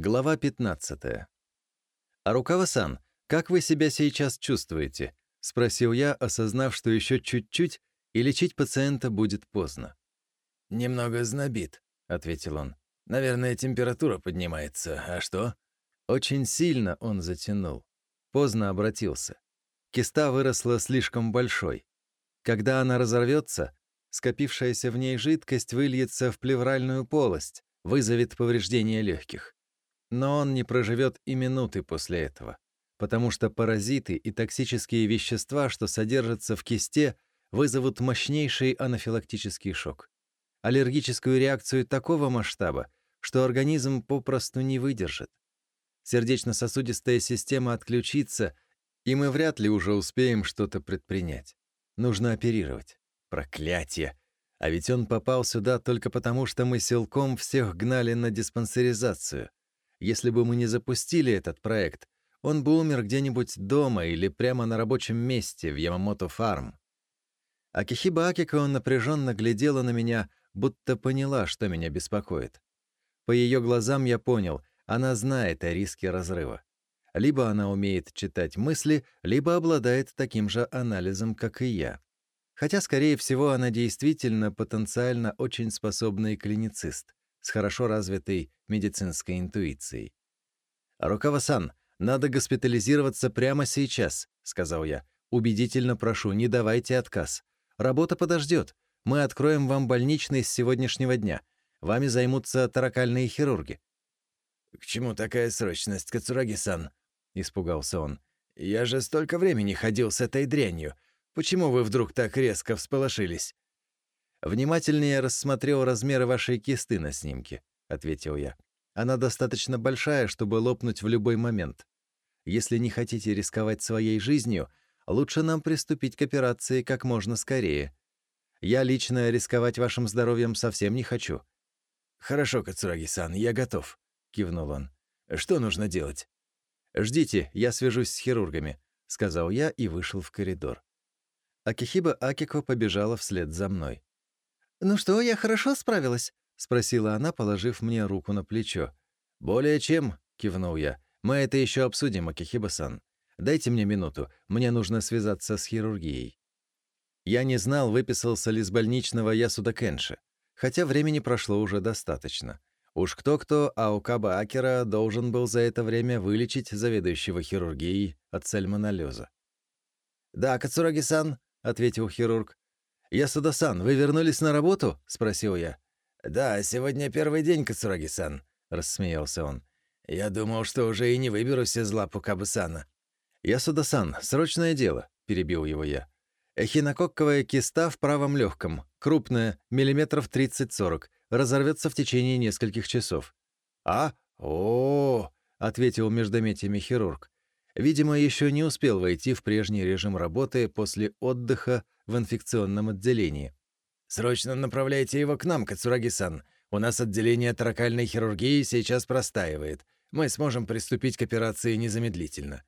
Глава 15. «Арукава-сан, как вы себя сейчас чувствуете?» — спросил я, осознав, что еще чуть-чуть, и лечить пациента будет поздно. «Немного знобит», — ответил он. «Наверное, температура поднимается. А что?» Очень сильно он затянул. Поздно обратился. Киста выросла слишком большой. Когда она разорвется, скопившаяся в ней жидкость выльется в плевральную полость, вызовет повреждение легких. Но он не проживет и минуты после этого, потому что паразиты и токсические вещества, что содержатся в кисте, вызовут мощнейший анафилактический шок. Аллергическую реакцию такого масштаба, что организм попросту не выдержит. Сердечно-сосудистая система отключится, и мы вряд ли уже успеем что-то предпринять. Нужно оперировать. Проклятие! А ведь он попал сюда только потому, что мы силком всех гнали на диспансеризацию. Если бы мы не запустили этот проект, он бы умер где-нибудь дома или прямо на рабочем месте в Ямамото Фарм. Акихиба Акико напряженно глядела на меня, будто поняла, что меня беспокоит. По ее глазам я понял, она знает о риске разрыва. Либо она умеет читать мысли, либо обладает таким же анализом, как и я. Хотя, скорее всего, она действительно потенциально очень способный клиницист с хорошо развитой медицинской интуицией. «Рукава-сан, надо госпитализироваться прямо сейчас», — сказал я. «Убедительно прошу, не давайте отказ. Работа подождет. Мы откроем вам больничный с сегодняшнего дня. Вами займутся таракальные хирурги». «К чему такая срочность, Кацураги-сан?» — испугался он. «Я же столько времени ходил с этой дрянью. Почему вы вдруг так резко всполошились?» «Внимательнее рассмотрел размеры вашей кисты на снимке», — ответил я. «Она достаточно большая, чтобы лопнуть в любой момент. Если не хотите рисковать своей жизнью, лучше нам приступить к операции как можно скорее. Я лично рисковать вашим здоровьем совсем не хочу». «Хорошо, Кацураги-сан, я готов», — кивнул он. «Что нужно делать?» «Ждите, я свяжусь с хирургами», — сказал я и вышел в коридор. Акихиба Акико побежала вслед за мной. «Ну что, я хорошо справилась?» — спросила она, положив мне руку на плечо. «Более чем», — кивнул я. «Мы это еще обсудим, Акихиба-сан. Дайте мне минуту, мне нужно связаться с хирургией». Я не знал, выписался ли с больничного Ясуда Кенши, хотя времени прошло уже достаточно. Уж кто-кто, а Укаба Акера должен был за это время вылечить заведующего хирургией от сальмонеллеза. «Да, Кацураги-сан», — ответил хирург. «Ясуда-сан, вы вернулись на работу?» — спросил я. «Да, сегодня первый день, Кацураги-сан», — рассмеялся он. «Я думал, что уже и не выберусь из лап Кабы-сана». «Ясуда-сан, срочное дело», — перебил его я. «Эхинококковая киста в правом легком, крупная, миллиметров 30-40, разорвется в течение нескольких часов». «А? О, -о, -о, ответил междометиями хирург. Видимо, еще не успел войти в прежний режим работы после отдыха в инфекционном отделении. «Срочно направляйте его к нам, Кацураги-сан. У нас отделение таракальной хирургии сейчас простаивает. Мы сможем приступить к операции незамедлительно».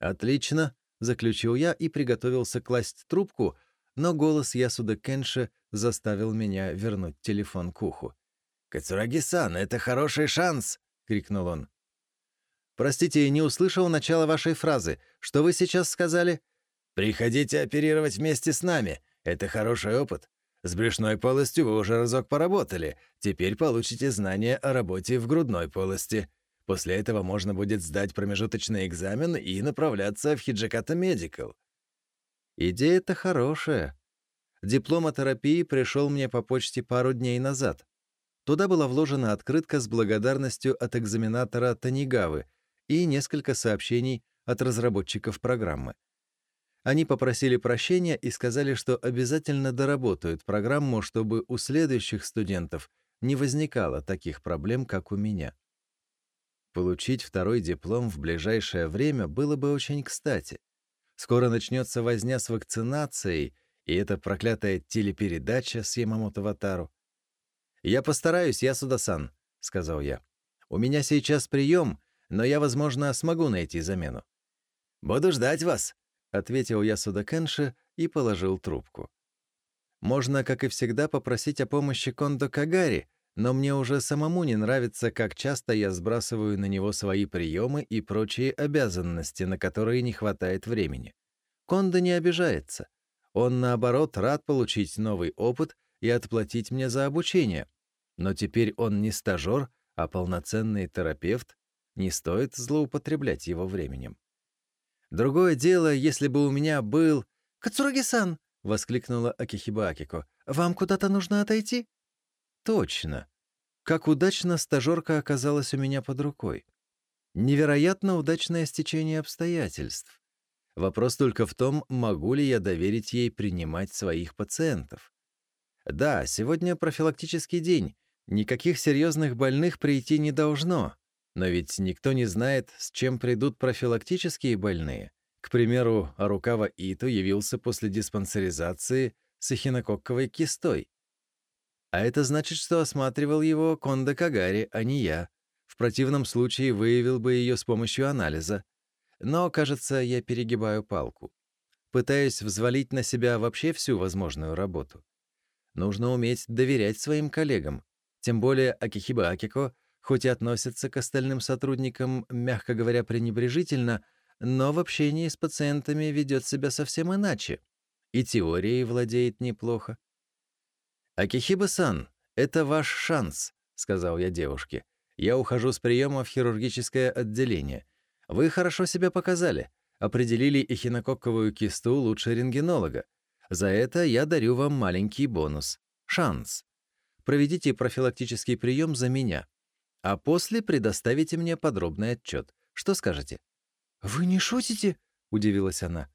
«Отлично», — заключил я и приготовился класть трубку, но голос Ясуда Кенши заставил меня вернуть телефон к уху. «Кацураги-сан, это хороший шанс!» — крикнул он. «Простите, не услышал начала вашей фразы. Что вы сейчас сказали?» «Приходите оперировать вместе с нами. Это хороший опыт. С брюшной полостью вы уже разок поработали. Теперь получите знания о работе в грудной полости. После этого можно будет сдать промежуточный экзамен и направляться в Хиджаката Медикал». «Идея-то хорошая. Диплом о терапии пришел мне по почте пару дней назад. Туда была вложена открытка с благодарностью от экзаменатора Танигавы — и несколько сообщений от разработчиков программы. Они попросили прощения и сказали, что обязательно доработают программу, чтобы у следующих студентов не возникало таких проблем, как у меня. Получить второй диплом в ближайшее время было бы очень кстати. Скоро начнется возня с вакцинацией, и эта проклятая телепередача с Ямамото Ватару. «Я постараюсь, Ясуда-сан», — сказал я. «У меня сейчас прием, но я, возможно, смогу найти замену». «Буду ждать вас», — ответил я Судакенши и положил трубку. «Можно, как и всегда, попросить о помощи Кондо Кагари», но мне уже самому не нравится, как часто я сбрасываю на него свои приемы и прочие обязанности, на которые не хватает времени. Конда не обижается. Он, наоборот, рад получить новый опыт и отплатить мне за обучение. Но теперь он не стажер, а полноценный терапевт. Не стоит злоупотреблять его временем. Другое дело, если бы у меня был... «Кацураги-сан!» — воскликнула Акихиба Акико. «Вам куда-то нужно отойти?» Точно. Как удачно стажерка оказалась у меня под рукой. Невероятно удачное стечение обстоятельств. Вопрос только в том, могу ли я доверить ей принимать своих пациентов. Да, сегодня профилактический день. Никаких серьезных больных прийти не должно. Но ведь никто не знает, с чем придут профилактические больные. К примеру, Арукава Ито явился после диспансеризации с эхинококковой кистой. А это значит, что осматривал его Конда Кагари, а не я. В противном случае выявил бы ее с помощью анализа. Но, кажется, я перегибаю палку. Пытаюсь взвалить на себя вообще всю возможную работу. Нужно уметь доверять своим коллегам. Тем более Акихиба Акико, хоть и относится к остальным сотрудникам, мягко говоря, пренебрежительно, но в общении с пациентами ведет себя совсем иначе. И теорией владеет неплохо. «Акихиба-сан, это ваш шанс», — сказал я девушке. «Я ухожу с приема в хирургическое отделение. Вы хорошо себя показали, определили эхинококковую кисту лучше рентгенолога. За это я дарю вам маленький бонус — шанс. Проведите профилактический прием за меня, а после предоставите мне подробный отчет. Что скажете?» «Вы не шутите?» — удивилась она.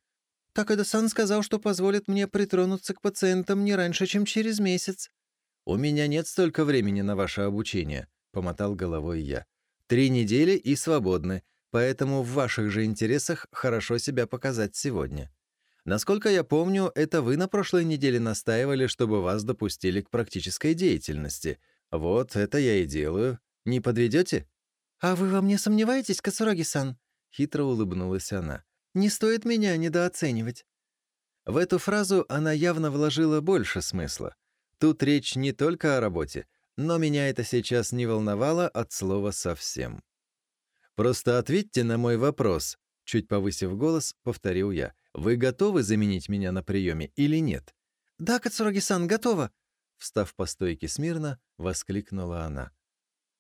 Такада-сан сказал, что позволит мне притронуться к пациентам не раньше, чем через месяц. «У меня нет столько времени на ваше обучение», — помотал головой я. «Три недели и свободны, поэтому в ваших же интересах хорошо себя показать сегодня. Насколько я помню, это вы на прошлой неделе настаивали, чтобы вас допустили к практической деятельности. Вот это я и делаю. Не подведете?» «А вы во мне сомневаетесь, Касураги-сан?» — хитро улыбнулась она. Не стоит меня недооценивать». В эту фразу она явно вложила больше смысла. Тут речь не только о работе, но меня это сейчас не волновало от слова совсем. «Просто ответьте на мой вопрос», — чуть повысив голос, повторил я. «Вы готовы заменить меня на приеме или нет?» «Да, Кацураги-сан, готова», — встав по стойке смирно, воскликнула она.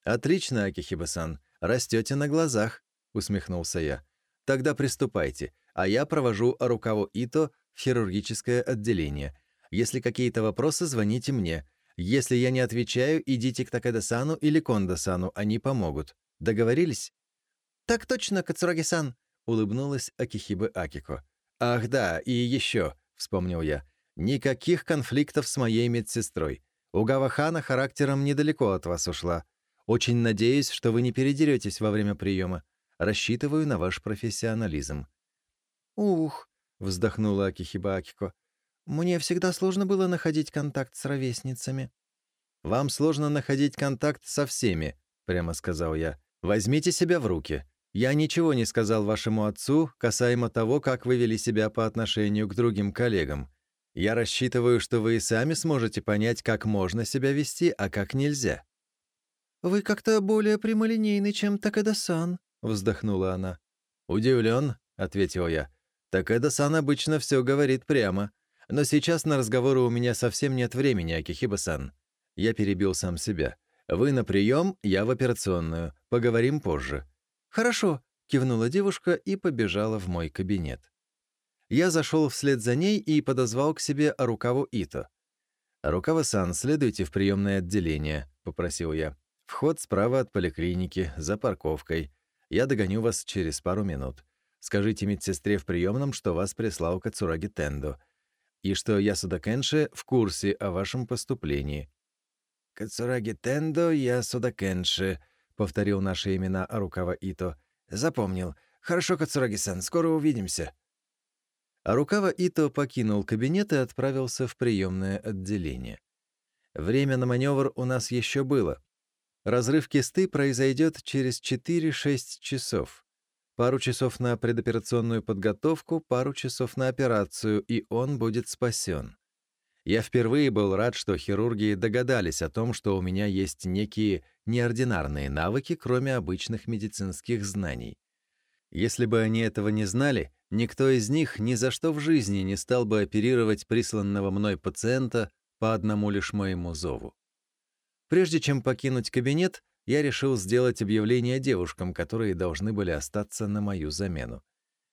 «Отлично, Акихиба-сан, растете на глазах», — усмехнулся я. Тогда приступайте, а я провожу Арукаву Ито в хирургическое отделение. Если какие-то вопросы, звоните мне. Если я не отвечаю, идите к Такеда-сану или Кондо-сану, они помогут. Договорились?» «Так точно, Кацураги-сан», — улыбнулась Акихибы Акико. «Ах да, и еще», — вспомнил я, — «никаких конфликтов с моей медсестрой. У Гавахана характером недалеко от вас ушла. Очень надеюсь, что вы не передеретесь во время приема. Рассчитываю на ваш профессионализм». «Ух», — вздохнула Акихиба Акико, «мне всегда сложно было находить контакт с ровесницами». «Вам сложно находить контакт со всеми», — прямо сказал я. «Возьмите себя в руки. Я ничего не сказал вашему отцу касаемо того, как вы вели себя по отношению к другим коллегам. Я рассчитываю, что вы и сами сможете понять, как можно себя вести, а как нельзя». «Вы как-то более прямолинейный, чем Такеда-сан», — вздохнула она. «Удивлен», — ответил я. «Так Эда-сан обычно все говорит прямо. Но сейчас на разговоры у меня совсем нет времени, Акихиба-сан». Я перебил сам себя. «Вы на прием, я в операционную. Поговорим позже». «Хорошо», — кивнула девушка и побежала в мой кабинет. Я зашел вслед за ней и подозвал к себе Арукаву Ито. «Арукава-сан, следуйте в приемное отделение», — попросил я. «Вход справа от поликлиники, за парковкой. Я догоню вас через пару минут. Скажите медсестре в приемном, что вас прислал Кацураги Тендо, и что Ясуда Кенши в курсе о вашем поступлении». «Кацураги Тендо, Ясуда Кенши», — повторил наши имена Арукава Ито. «Запомнил. Хорошо, Кацураги-сан, скоро увидимся». Арукава Ито покинул кабинет и отправился в приемное отделение. Время на маневр у нас еще было. Разрыв кисты произойдет через 4-6 часов. Пару часов на предоперационную подготовку, пару часов на операцию, и он будет спасен. Я впервые был рад, что хирурги догадались о том, что у меня есть некие неординарные навыки, кроме обычных медицинских знаний. Если бы они этого не знали, никто из них ни за что в жизни не стал бы оперировать присланного мной пациента по одному лишь моему зову. Прежде чем покинуть кабинет, я решил сделать объявление девушкам, которые должны были остаться на мою замену.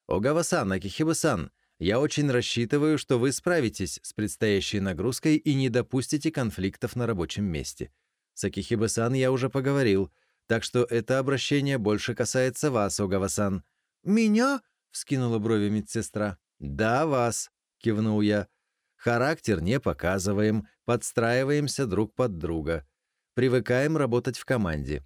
«Огава-сан, Акихиба-сан, я очень рассчитываю, что вы справитесь с предстоящей нагрузкой и не допустите конфликтов на рабочем месте. С Акихиба-сан я уже поговорил, так что это обращение больше касается вас, Огава-сан». «Меня?» — вскинула брови медсестра. «Да, вас», — кивнул я. «Характер не показываем, подстраиваемся друг под друга. Привыкаем работать в команде.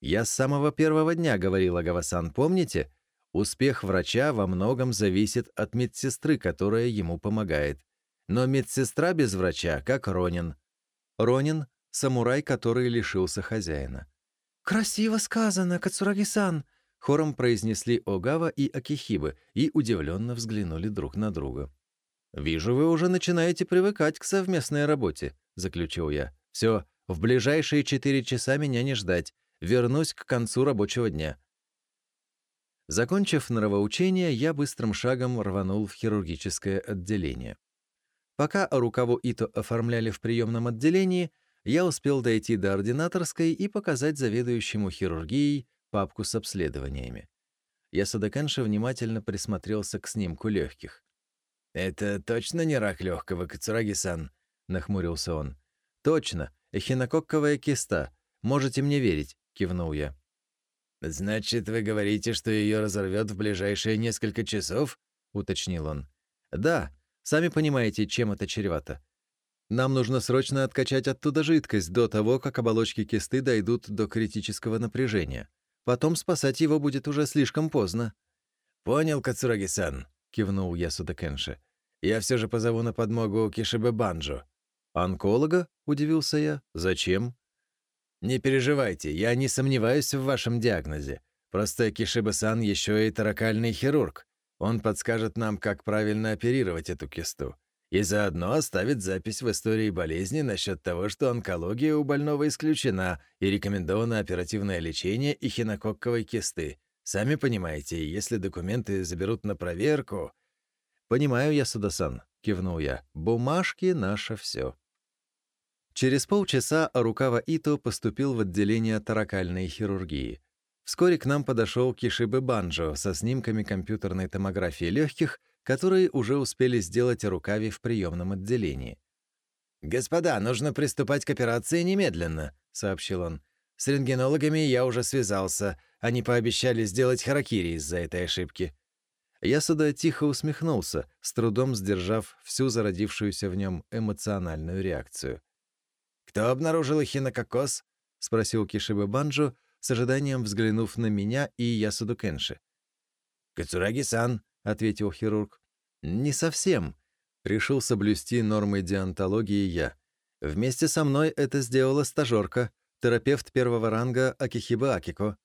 Я с самого первого дня говорил Агавасан, помните? Успех врача во многом зависит от медсестры, которая ему помогает. Но медсестра без врача, как Ронин. Ронин — самурай, который лишился хозяина. «Красиво сказано, Кацураги-сан!» Хором произнесли Огава и Акихибы и удивленно взглянули друг на друга. «Вижу, вы уже начинаете привыкать к совместной работе», — заключил я. «Все, в ближайшие четыре часа меня не ждать. Вернусь к концу рабочего дня. Закончив нравоучение, я быстрым шагом рванул в хирургическое отделение. Пока рукаву Ито оформляли в приемном отделении, я успел дойти до ординаторской и показать заведующему хирургией папку с обследованиями. Я Садаканша внимательно присмотрелся к снимку легких. «Это точно не рак легкого, Кацураги-сан?» — нахмурился он. «Точно. Эхинококковая киста. Можете мне верить», — кивнул я. «Значит, вы говорите, что ее разорвет в ближайшие несколько часов?» — уточнил он. «Да. Сами понимаете, чем это чревато. Нам нужно срочно откачать оттуда жидкость до того, как оболочки кисты дойдут до критического напряжения. Потом спасать его будет уже слишком поздно». «Понял, Кацураги-сан», — кивнул я Судакенши. «Я все же позову на подмогу Кишибе Банджо. «Онколога?» — удивился я. «Зачем?» «Не переживайте, я не сомневаюсь в вашем диагнозе. Просто Кишиба-сан еще и таракальный хирург. Он подскажет нам, как правильно оперировать эту кисту. И заодно оставит запись в истории болезни насчет того, что онкология у больного исключена и рекомендовано оперативное лечение эхинококковой кисты. Сами понимаете, если документы заберут на проверку... «Понимаю я, Судасан», — кивнул я. «Бумажки — наше все». Через полчаса Рукава Ито поступил в отделение таракальной хирургии. Вскоре к нам подошел Кишибе Банджо со снимками компьютерной томографии легких, которые уже успели сделать Рукави в приемном отделении. «Господа, нужно приступать к операции немедленно», — сообщил он. «С рентгенологами я уже связался. Они пообещали сделать харакири из-за этой ошибки». Я сюда тихо усмехнулся, с трудом сдержав всю зародившуюся в нем эмоциональную реакцию. «Кто обнаружил эхинококос?» — спросил Кишиба Банджо, с ожиданием взглянув на меня и Ясуду Кенши. «Кацураги-сан», — ответил хирург. «Не совсем», — решил соблюсти нормы диантологии я. «Вместе со мной это сделала стажерка, терапевт первого ранга Акихиба Акико».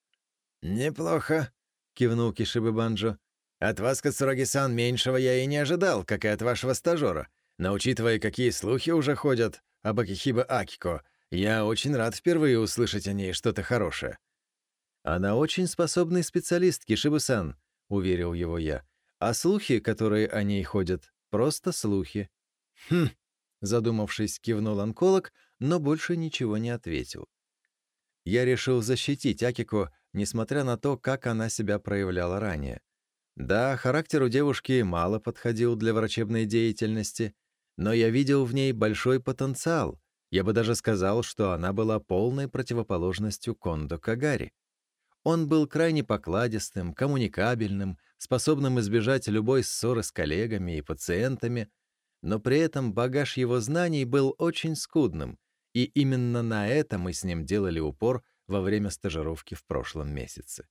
«Неплохо», — кивнул Кишиба Банджо. «От вас, Кацураги-сан, меньшего я и не ожидал, как и от вашего стажера. Но учитывая, какие слухи уже ходят, об Акихиба Акико. Я очень рад впервые услышать о ней что-то хорошее». «Она очень способный специалист, Кишибу-сан», — уверил его я. «А слухи, которые о ней ходят, просто слухи». «Хм», — задумавшись, кивнул онколог, но больше ничего не ответил. Я решил защитить Акико, несмотря на то, как она себя проявляла ранее. Да, характер у девушки мало подходил для врачебной деятельности, но я видел в ней большой потенциал. Я бы даже сказал, что она была полной противоположностью Кондо Кагари. Он был крайне покладистым, коммуникабельным, способным избежать любой ссоры с коллегами и пациентами, но при этом багаж его знаний был очень скудным, и именно на это мы с ним делали упор во время стажировки в прошлом месяце.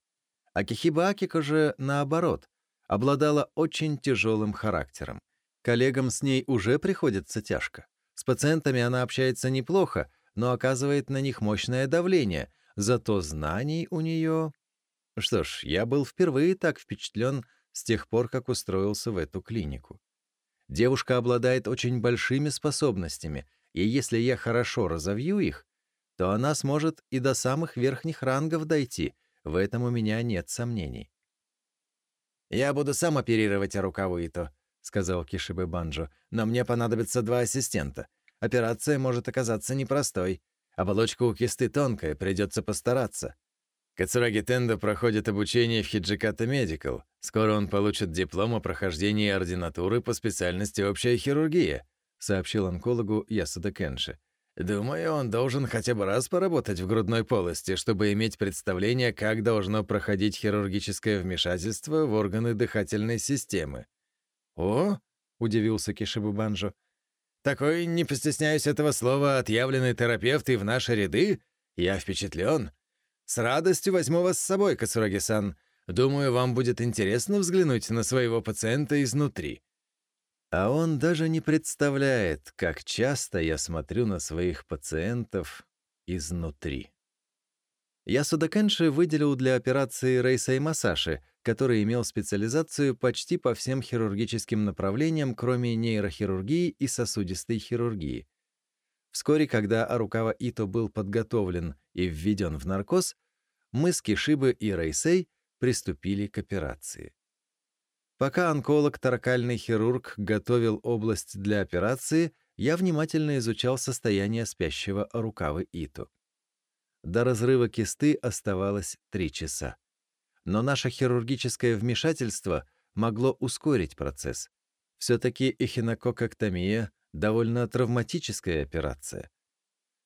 Акихиба Акико же, наоборот, обладала очень тяжелым характером. Коллегам с ней уже приходится тяжко. С пациентами она общается неплохо, но оказывает на них мощное давление, зато знаний у нее... Что ж, я был впервые так впечатлен с тех пор, как устроился в эту клинику. Девушка обладает очень большими способностями, и если я хорошо разовью их, то она сможет и до самых верхних рангов дойти. В этом у меня нет сомнений. «Я буду сам оперировать рукаву Ито», — сказал Кишибе Банджо, «но мне понадобится два ассистента. Операция может оказаться непростой. Оболочка у кисты тонкая, придется постараться». Кацураги Тендо проходит обучение в Хиджиката Медикал. Скоро он получит диплом о прохождении ординатуры по специальности общая хирургия, сообщил онкологу Ясуда Кенши. Думаю, он должен хотя бы раз поработать в грудной полости, чтобы иметь представление, как должно проходить хирургическое вмешательство в органы дыхательной системы. О, удивился Кишибу Банжо. Такой, не постесняюсь этого слова, отъявленный терапевт и в наши ряды? Я впечатлен. С радостью возьму вас с собой, Кацураги-сан. Думаю, вам будет интересно взглянуть на своего пациента изнутри». А он даже не представляет, как часто я смотрю на своих пациентов изнутри. Я Судакенши выделил для операции Рейса и Масаши, который имел специализацию почти по всем хирургическим направлениям, кроме нейрохирургии и сосудистой хирургии. Вскоре, когда Арукава Ито был подготовлен и введен в наркоз, мы с Кишибы и Рейсей приступили к операции. Пока онколог-таракальный хирург готовил область для операции, я внимательно изучал состояние спящего Арукавы Ито. До разрыва кисты оставалось три часа. Но наше хирургическое вмешательство могло ускорить процесс. Все-таки эхинокококтомия довольно травматическая операция.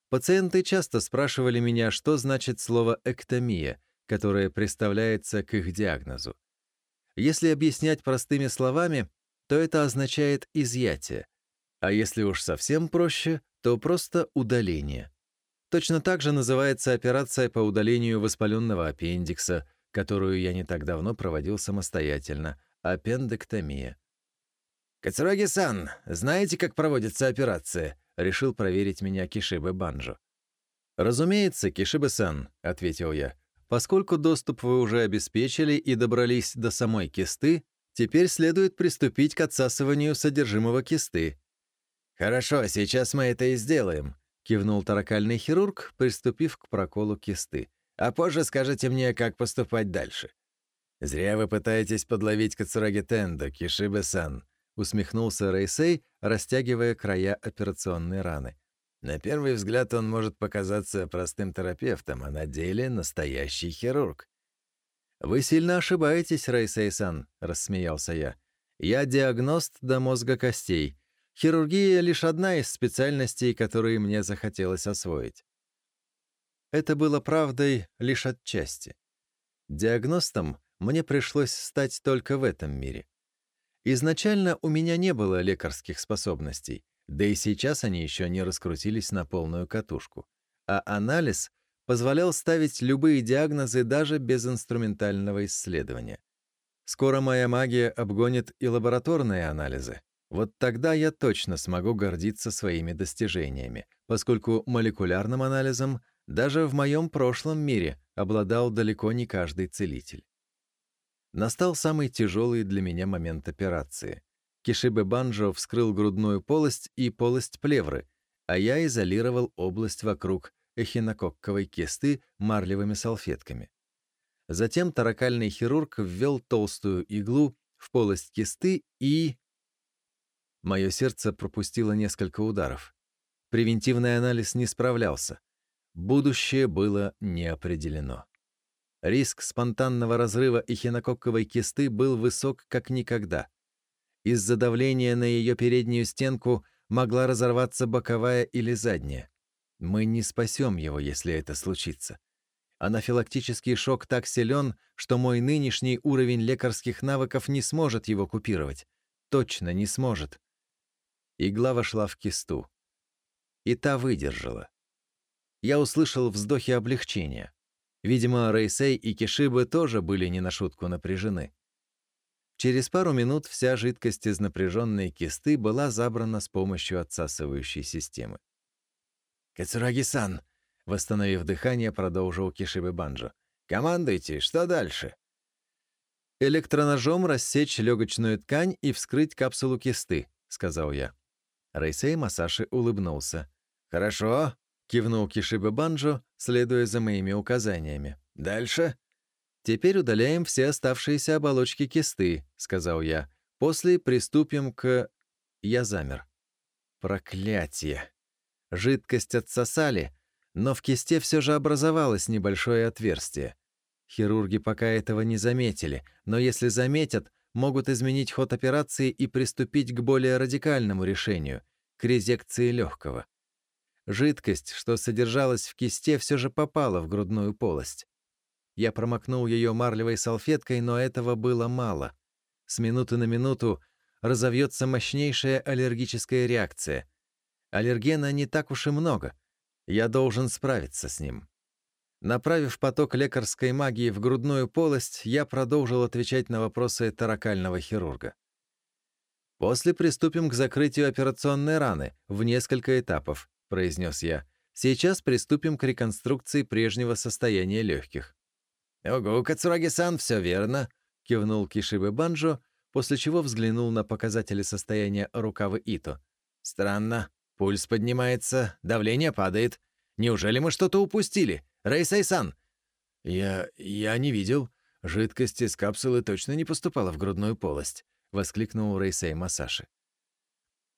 Пациенты часто спрашивали меня, что значит слово «эктомия», которое представляется к их диагнозу. Если объяснять простыми словами, то это означает изъятие, а если уж совсем проще, то просто удаление. Точно так же называется операция по удалению воспаленного аппендикса, которую я не так давно проводил самостоятельно, аппендэктомия. «Кацураги-сан, знаете, как проводится операция?» — решил проверить меня Кишибе Банджо. «Разумеется, Кишибе-сан», — ответил я. «Поскольку доступ вы уже обеспечили и добрались до самой кисты, теперь следует приступить к отсасыванию содержимого кисты». «Хорошо, сейчас мы это и сделаем», — кивнул таракальный хирург, приступив к проколу кисты. «А позже скажете мне, как поступать дальше». «Зря вы пытаетесь подловить Кацураги Тендо, Кишибе-сан», усмехнулся Рейсей, растягивая края операционной раны. На первый взгляд он может показаться простым терапевтом, а на деле настоящий хирург. «Вы сильно ошибаетесь, Рейсей-сан», — рассмеялся я. «Я диагност до мозга костей. Хирургия — лишь одна из специальностей, которые мне захотелось освоить». Это было правдой лишь отчасти. Диагностом мне пришлось стать только в этом мире. Изначально у меня не было лекарских способностей, да и сейчас они еще не раскрутились на полную катушку. А анализ позволял ставить любые диагнозы даже без инструментального исследования. Скоро моя магия обгонит и лабораторные анализы. Вот тогда я точно смогу гордиться своими достижениями, поскольку молекулярным анализом даже в моем прошлом мире обладал далеко не каждый целитель. Настал самый тяжелый для меня момент операции. Кишибе Банджо вскрыл грудную полость и полость плевры, а я изолировал область вокруг эхинококковой кисты марлевыми салфетками. Затем таракальный хирург ввел толстую иглу в полость кисты и... Мое сердце пропустило несколько ударов. Превентивный анализ не справлялся. Будущее было не. Риск спонтанного разрыва эхинококковой кисты был высок как никогда. Из-за давления на ее переднюю стенку могла разорваться боковая или задняя. Мы не спасем его, если это случится. Анафилактический шок так силен, что мой нынешний уровень лекарских навыков не сможет его купировать. Точно не сможет. Игла вошла в кисту. И та выдержала. Я услышал вздохи облегчения. Видимо, Рейсей и Кишибы тоже были не на шутку напряжены. Через пару минут вся жидкость из напряженной кисты была забрана с помощью отсасывающей системы. «Кацураги-сан!» — восстановив дыхание, продолжил Кишибы Банджо. «Командуйте, что дальше?» Электроножом рассечь легочную ткань и вскрыть капсулу кисты, — сказал я. Рейсей Масаши улыбнулся. «Хорошо», — кивнул Кишиба Банджо, следуя за моими указаниями. «Дальше?» «Теперь удаляем все оставшиеся оболочки кисты», — сказал я. «После приступим к...» Я замер. Проклятие! Жидкость отсосали, но в кисте все же образовалось небольшое отверстие. Хирурги пока этого не заметили, но если заметят, могут изменить ход операции и приступить к более радикальному решению — к резекции легкого. Жидкость, что содержалась в кисте, все же попала в грудную полость. Я промокнул ее марлевой салфеткой, но этого было мало. С минуты на минуту разовьется мощнейшая аллергическая реакция. Аллергена не так уж и много. Я должен справиться с ним. Направив поток лекарской магии в грудную полость, я продолжил отвечать на вопросы таракального хирурга. «После приступим к закрытию операционной раны в несколько этапов», — произнес я. «Сейчас приступим к реконструкции прежнего состояния легких». «Ого, Кацураги-сан, все верно», — кивнул Кишибе Банджо, после чего взглянул на показатели состояния рукавы Ито. «Странно. Пульс поднимается, давление падает. Неужели мы что-то упустили? Рейсайсан!» «Я... я не видел. Жидкость из капсулы точно не поступала в грудную полость», — воскликнул Рейсей Масаши.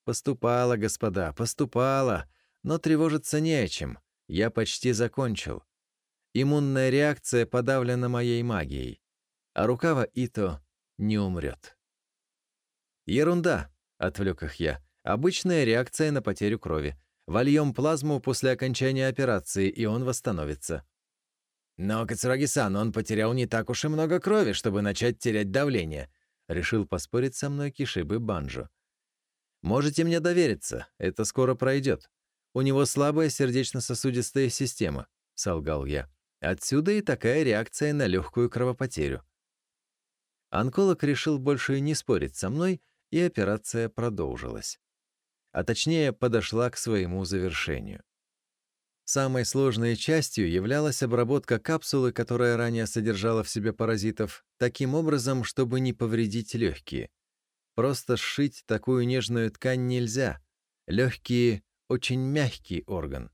«Поступала, господа, поступала, но тревожиться не о чем. Я почти закончил. Иммунная реакция подавлена моей магией, а рукава Ито не умрет». «Ерунда», — отвлек их я. «Обычная реакция на потерю крови. Вольем плазму после окончания операции, и он восстановится». «Но, Кацураги-сан, он потерял не так уж и много крови, чтобы начать терять давление», — решил поспорить со мной Кишибы Банджо. «Можете мне довериться, это скоро пройдет. У него слабая сердечно-сосудистая система», — солгал я. «Отсюда и такая реакция на легкую кровопотерю». Онколог решил больше не спорить со мной и операция продолжилась. А точнее, подошла к своему завершению. Самой сложной частью являлась обработка капсулы, которая ранее содержала в себе паразитов, таким образом, чтобы не повредить легкие. Просто сшить такую нежную ткань нельзя. Легкие — очень мягкий орган.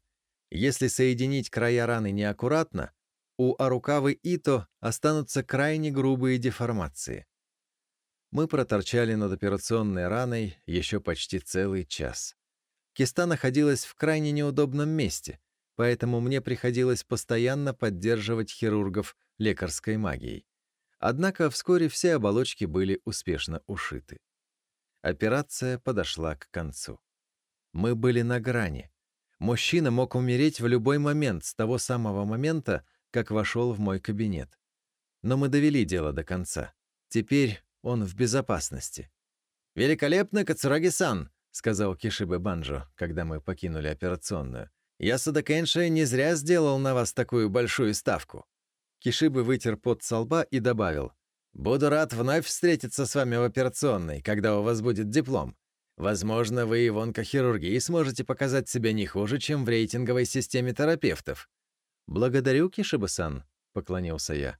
Если соединить края раны неаккуратно, у Арукавы Ито останутся крайне грубые деформации. Мы проторчали над операционной раной еще почти целый час. Киста находилась в крайне неудобном месте, поэтому мне приходилось постоянно поддерживать хирургов лекарской магией. Однако вскоре все оболочки были успешно ушиты. Операция подошла к концу. Мы были на грани. Мужчина мог умереть в любой момент с того самого момента, как вошел в мой кабинет. Но мы довели дело до конца. Теперь он в безопасности. «Великолепно, Кацураги-сан!» — сказал Кишибе Банджо, когда мы покинули операционную. «Ясуда Кэнши не зря сделал на вас такую большую ставку». Кишибы вытер пот со лба и добавил. «Буду рад вновь встретиться с вами в операционной, когда у вас будет диплом. Возможно, вы и в онкохирургии сможете показать себя не хуже, чем в рейтинговой системе терапевтов». «Благодарю, Кишибы-сан», — поклонился я.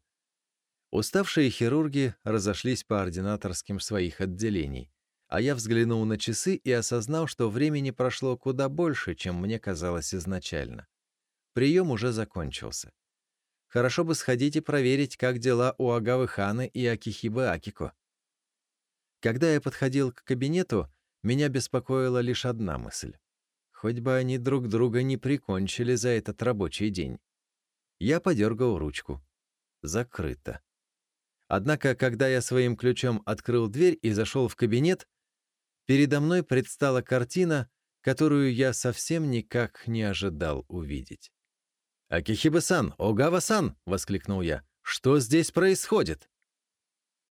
Уставшие хирурги разошлись по ординаторским своих отделений, а я взглянул на часы и осознал, что времени прошло куда больше, чем мне казалось изначально. Прием уже закончился. Хорошо бы сходить и проверить, как дела у Агавы Ханы и Акихибы Акико. Когда я подходил к кабинету, меня беспокоила лишь одна мысль. Хоть бы они друг друга не прикончили за этот рабочий день. Я подергал ручку. Закрыто. Однако, когда я своим ключом открыл дверь и зашел в кабинет, передо мной предстала картина, которую я совсем никак не ожидал увидеть. «Акихиба-сан! Огава-сан!» — воскликнул я. «Что здесь происходит?»